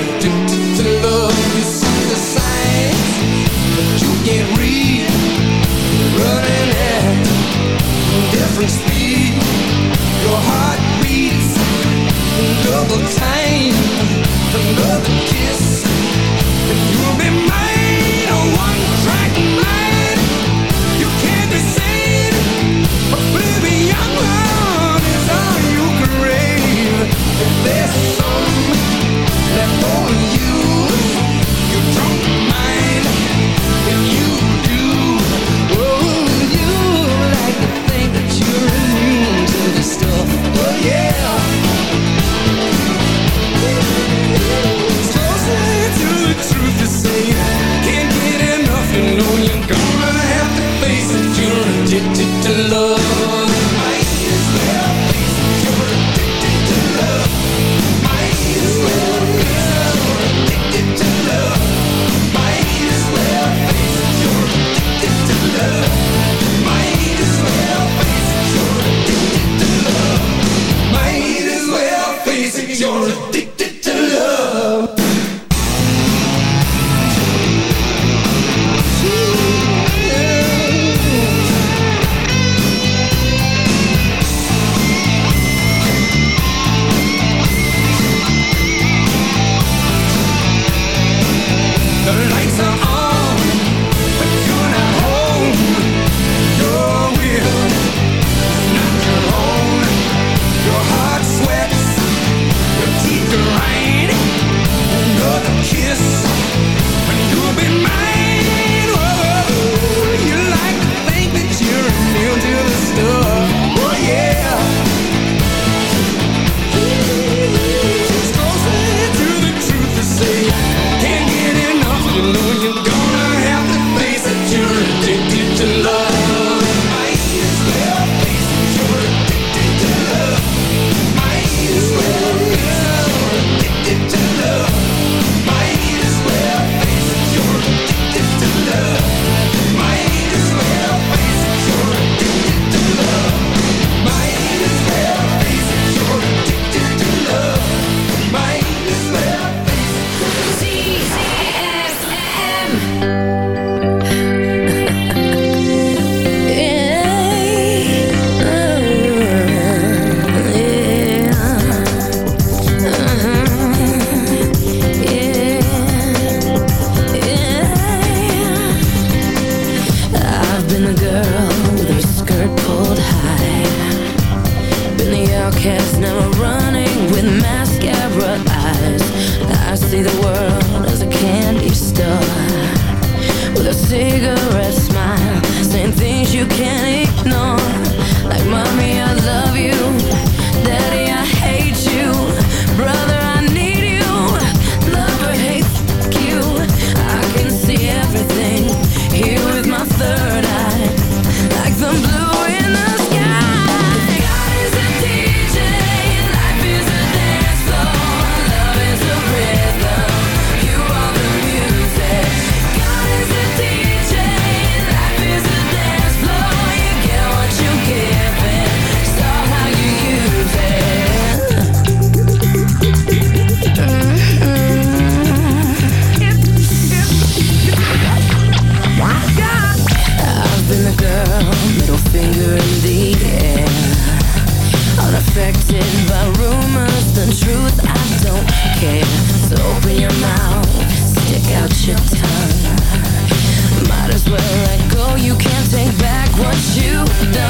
do, do. tongue. Might as well let go, you can't take back what you've done.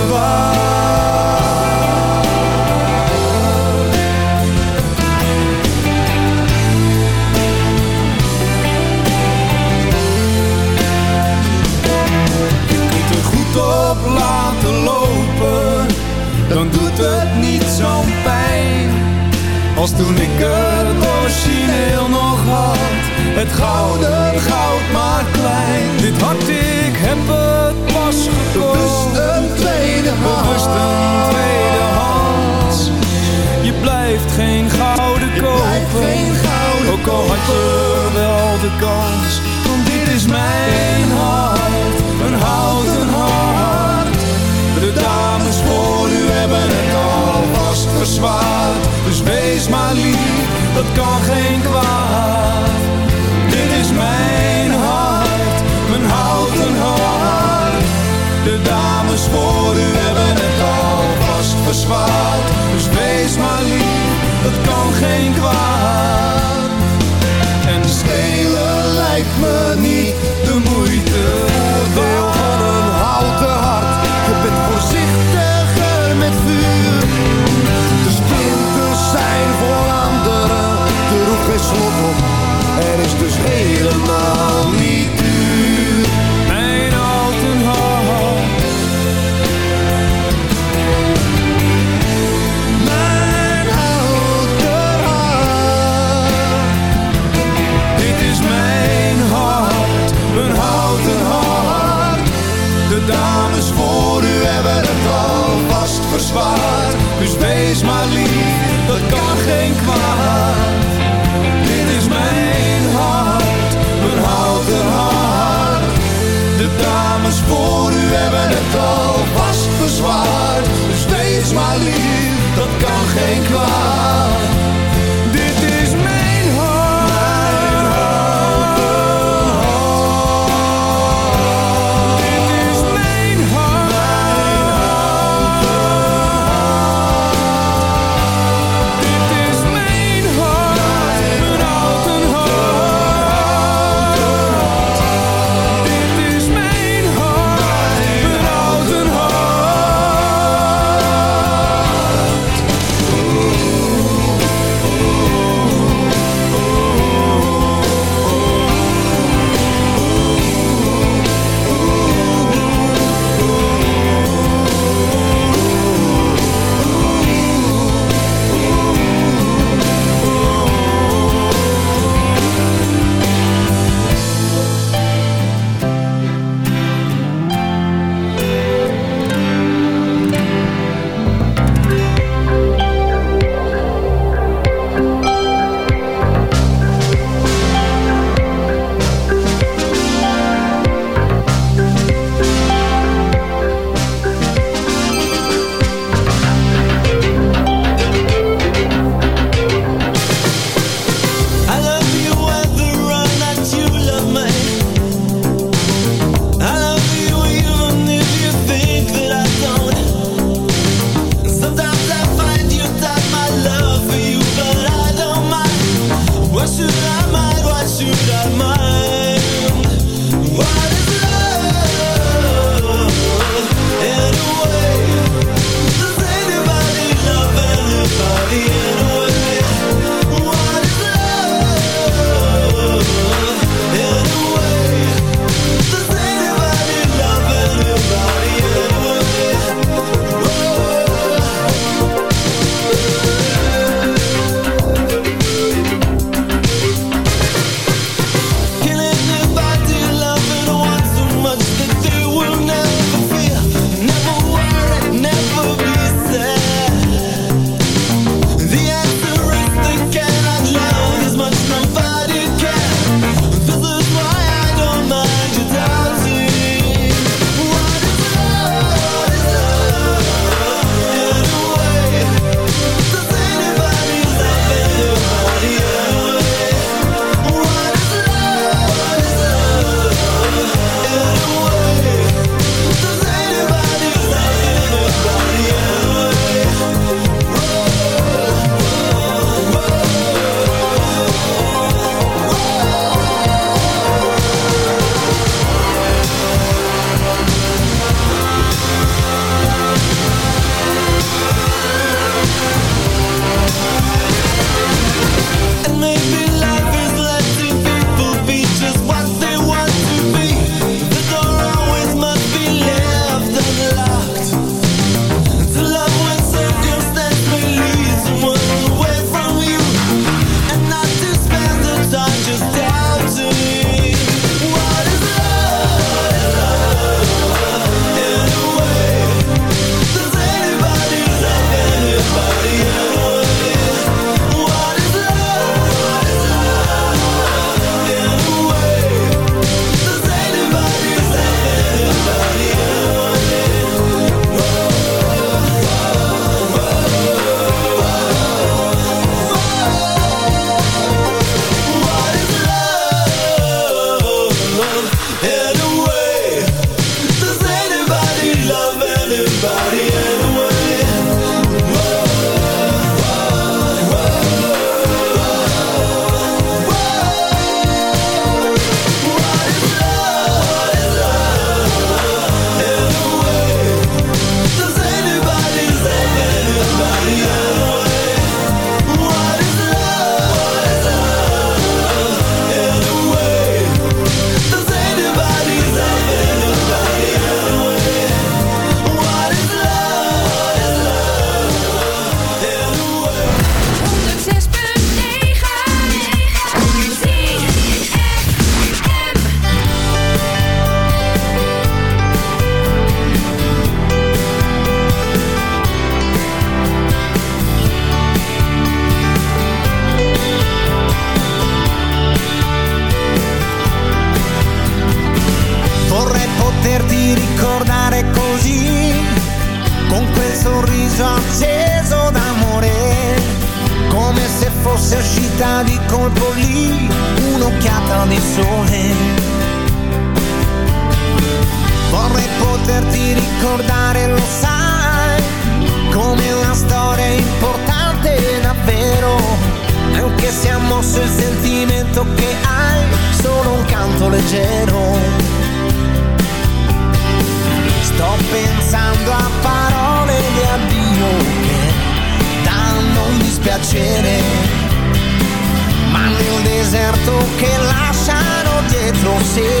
see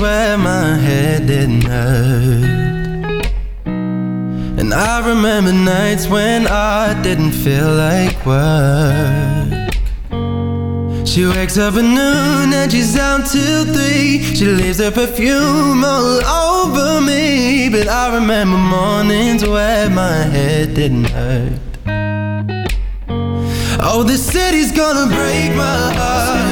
where my head didn't hurt. And I remember nights when I didn't feel like work. She wakes up at noon and she's out till three. She leaves her perfume all over me. But I remember mornings where my head didn't hurt. Oh, the city's gonna break my heart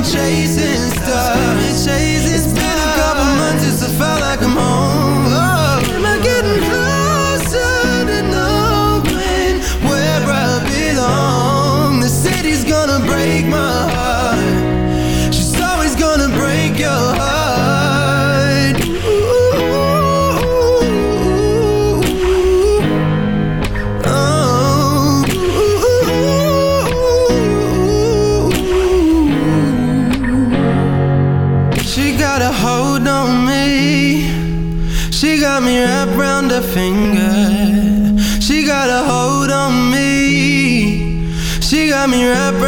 got chasing stars It's been couple months since I felt like I'm home. Oh, am I getting closer to knowing where I belong? The city's gonna break my heart. She got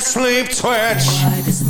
sleep twitch.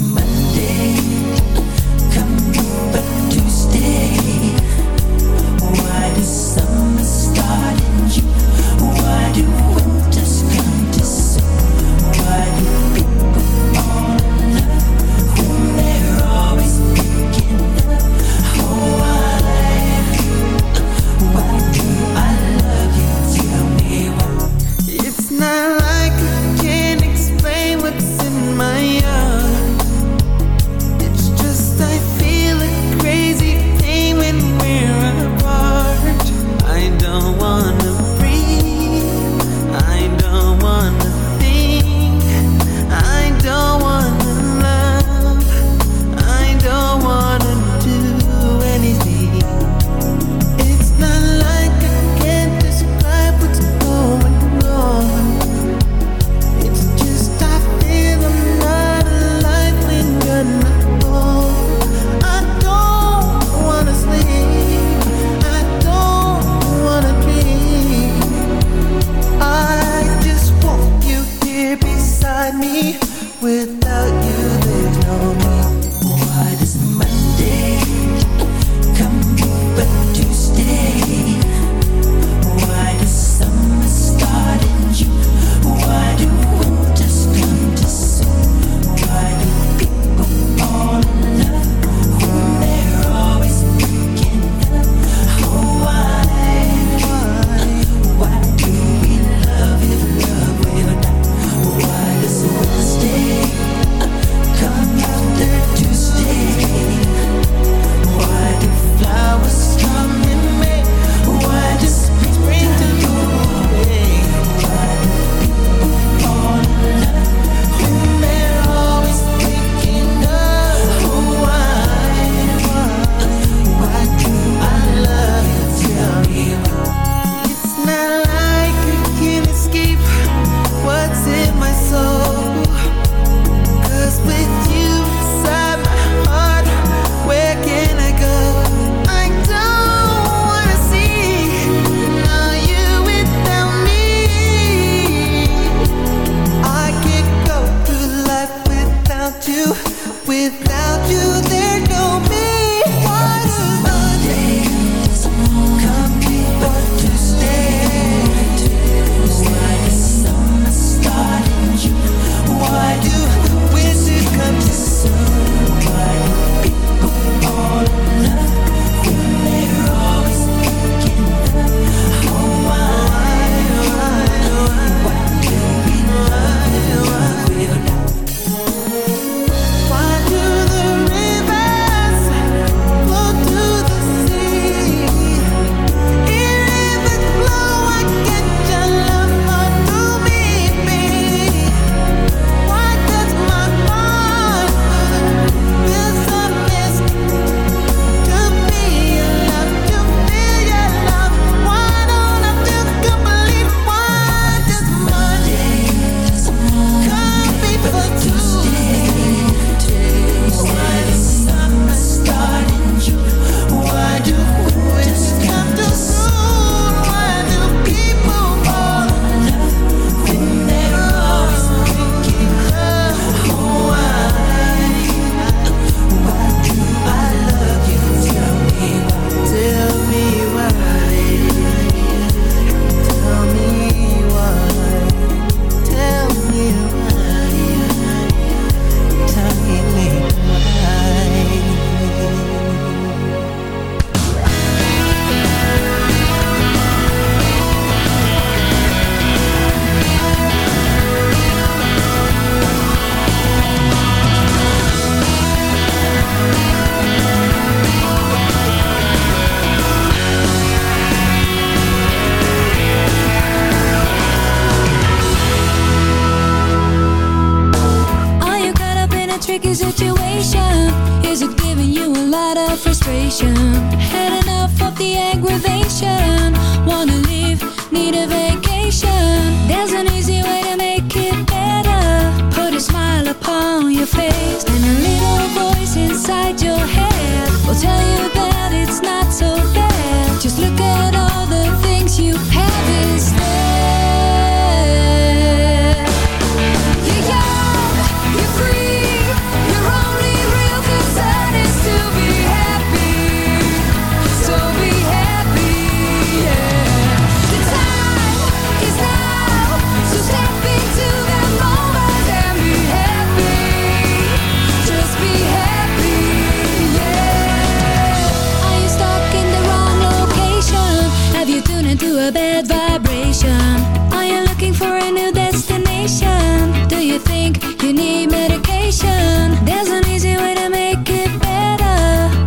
celebration. Are you looking for a new destination? Do you think you need medication? There's an easy way to make it better.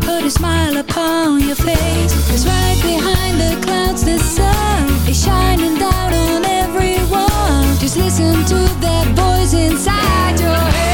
Put a smile upon your face. It's right behind the clouds the sun Is shining down on everyone. Just listen to that voice inside your head.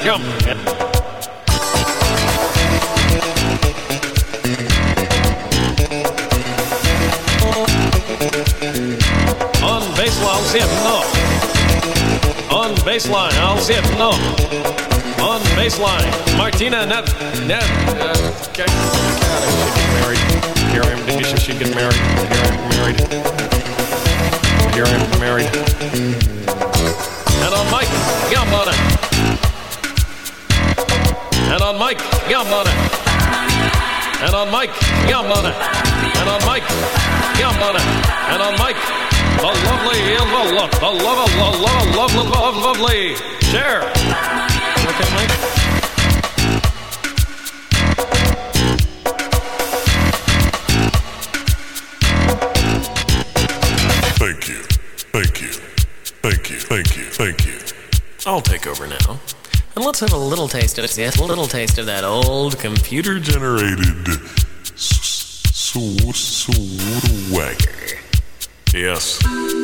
Come. On baseline, I'll it, no. On baseline, I'll see it, no. On baseline, Martina Net. Net. Uh, okay. Married. Here I am. Get married. Here I am married. Here I am married. On Mike, Gambona. And on Mike, Gambona. And on Mike, Gambona. And on Mike, the lovely, the love, the love, the love, love, love, love, lovely. Share. Okay, Mike. Thank you. Thank you. Thank you. Thank you. Thank you. I'll take over now. And let's have a little taste of it. Yes, a little taste of that old computer Generated s-. Yes.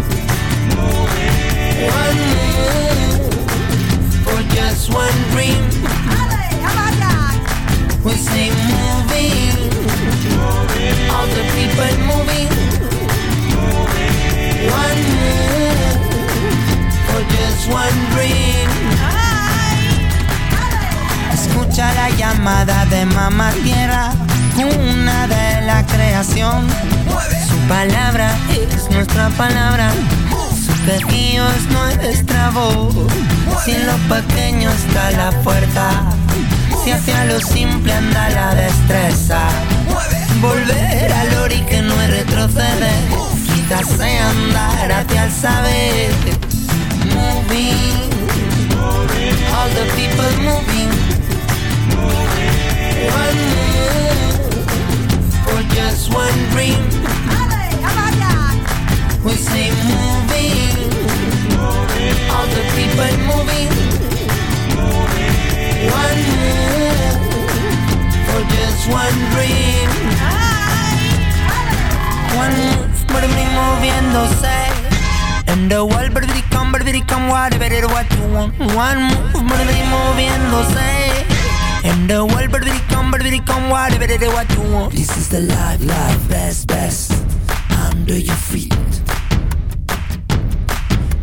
One move for just one dream. We say moving, all the people moving. One move for just one dream. Escucha la llamada de mamá tierra, una de la creación. Su palabra es nuestra palabra, pequeño es nuestra voz. Si en lo pequeño está la fuerza, si hacia lo simple anda la destreza. Volver al ori que no es retroceder, quizás andar hacia el saber. Moving, all the people moving. One move for just one dream. We say moving, all the people moving. One move for just one dream. One move, por mí moviéndose. And the world, but it come, but it come, whatever it what you want. One move, but it moviéndose. And the world, but it come, but it come, whatever it what you want. This is the life, life, best, best. Under your feet.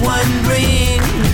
one dream.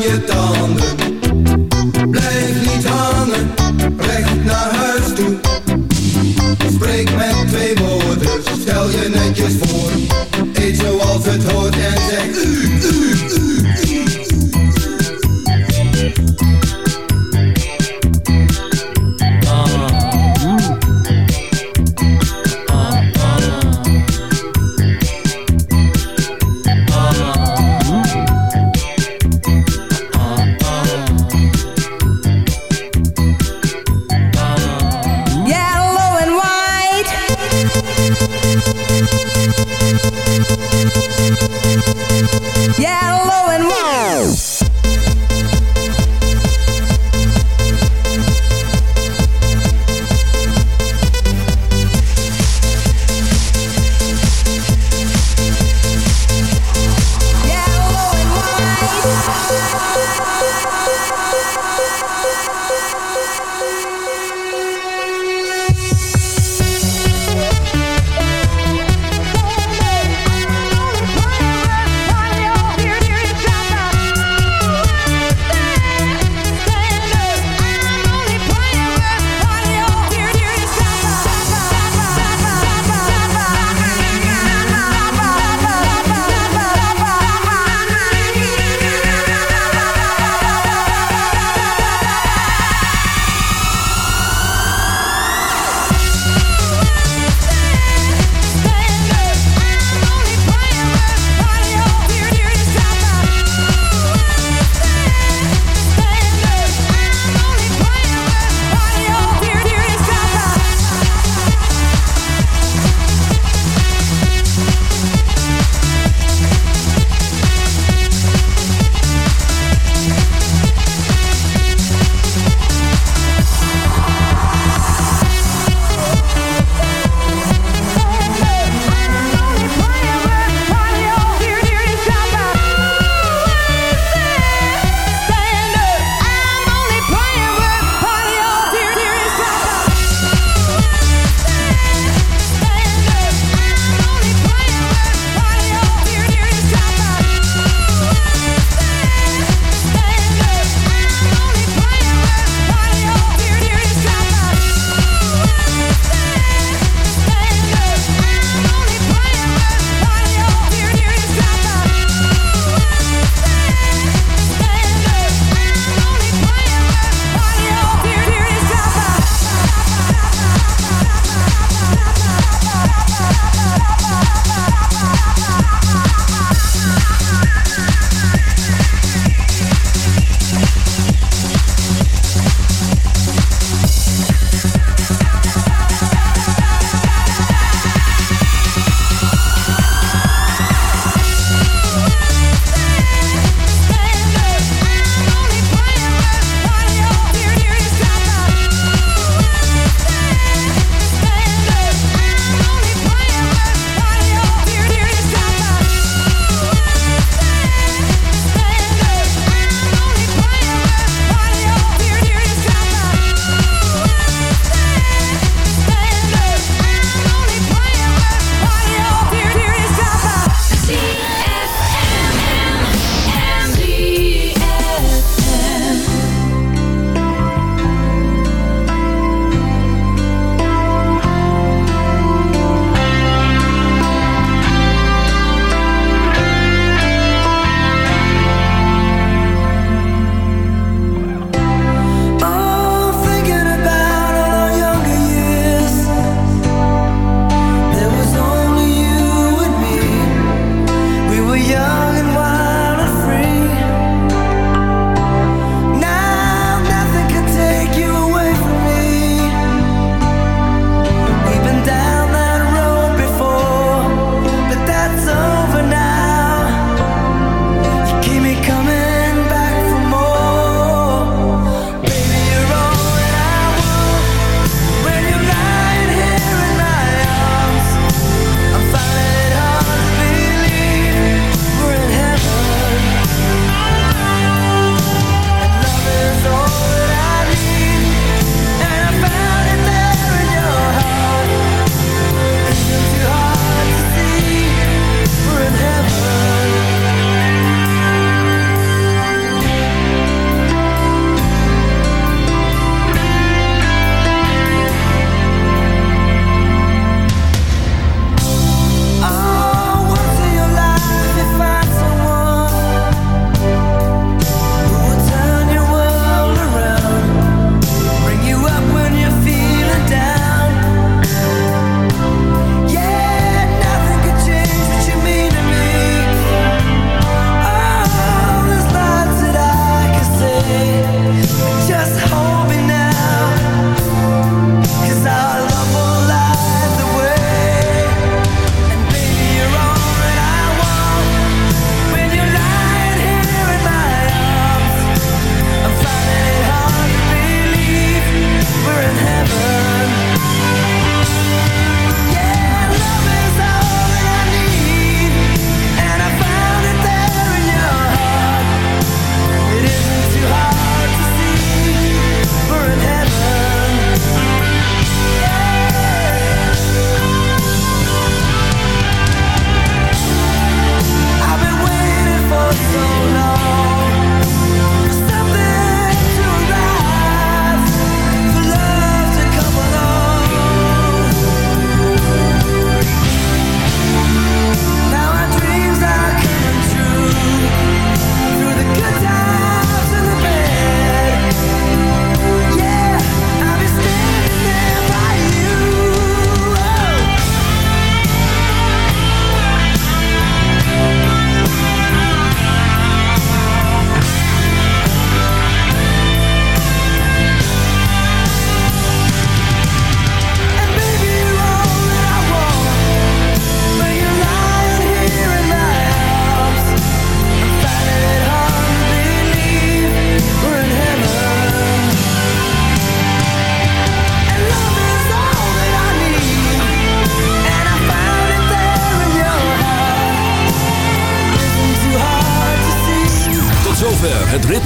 je tanden. Blijf niet hangen, recht naar huis toe. Spreek met twee woorden, stel je netjes voor.